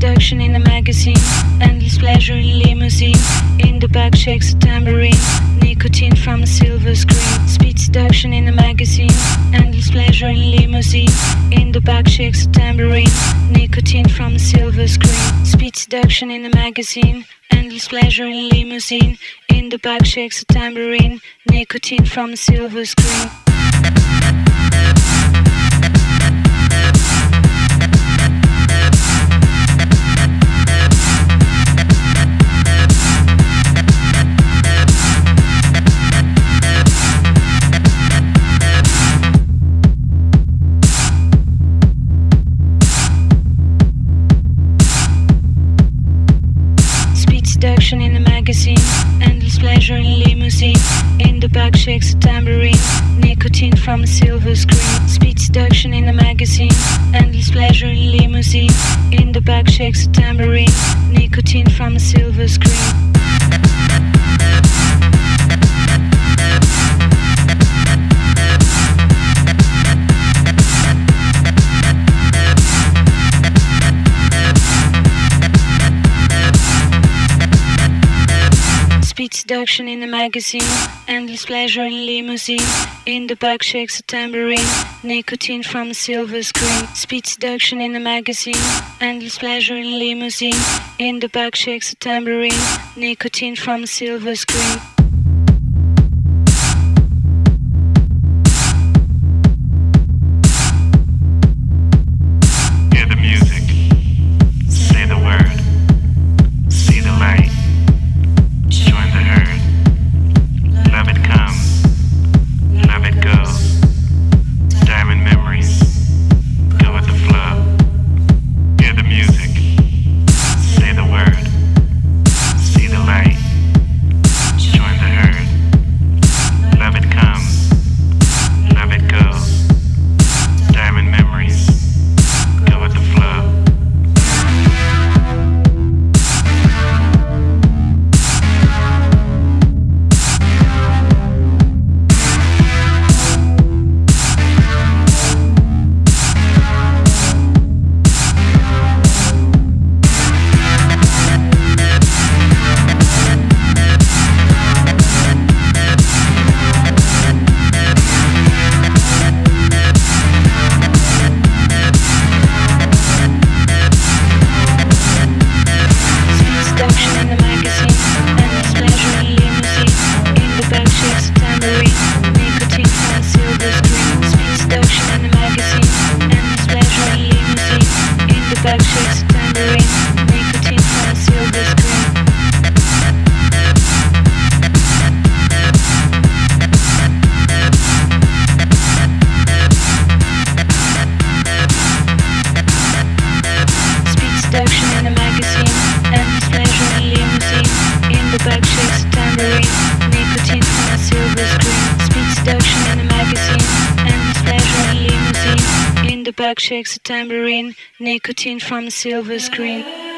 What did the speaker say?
seduction in the magazine, endless pleasure in limousine. In the back shakes a tambourine, nicotine from a silver screen. Speed seduction in the magazine, endless pleasure in limousine. In the back shakes a tambourine, nicotine from a silver screen. Speed seduction in the magazine, endless pleasure in limousine. In the back shakes a tambourine, nicotine from a silver screen. In the back shakes a tambourine, nicotine from a silver screen. Speed seduction in a magazine, endless pleasure in limousine. In the back shakes a tambourine, nicotine from a silver screen. Seduction in the magazine, endless pleasure in limousine. In the back shakes a tambourine, nicotine from a silver screen. Speed seduction in the magazine, endless pleasure in limousine. In the back shakes a tambourine, nicotine from a silver screen. Shakes a tambourine, nicotine from a silver screen.